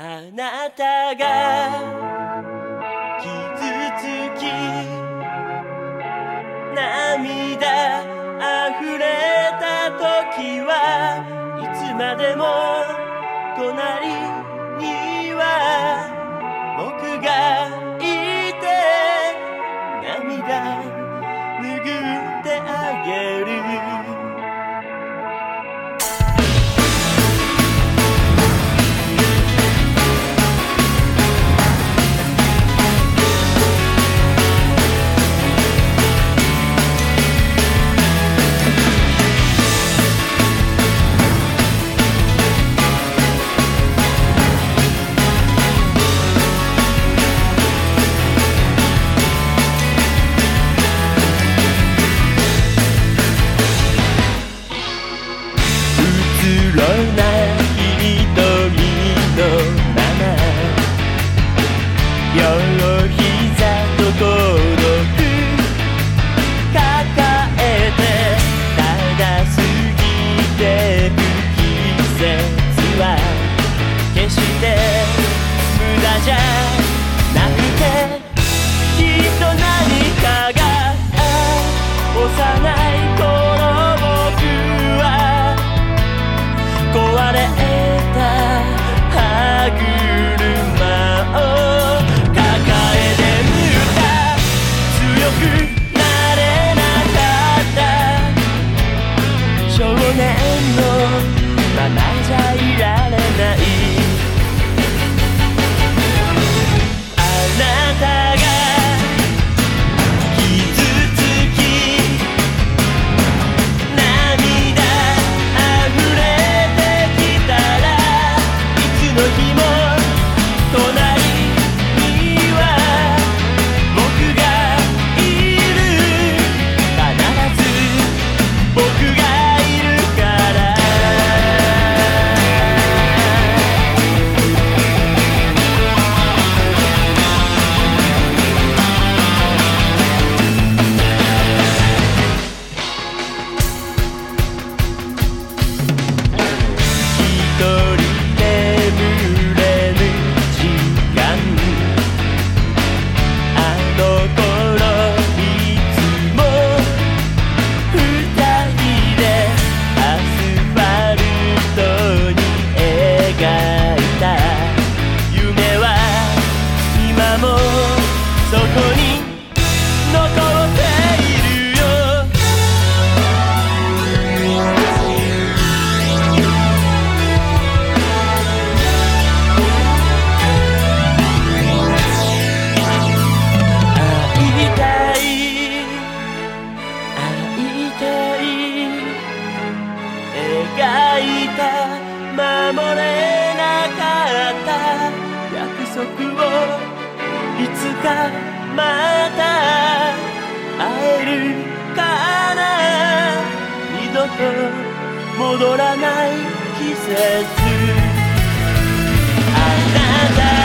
あなたが傷つき涙溢れた時はいつまでも隣両膝と届く描いた守れなかった約束をいつかまた会えるかな二度と戻らない季節あなた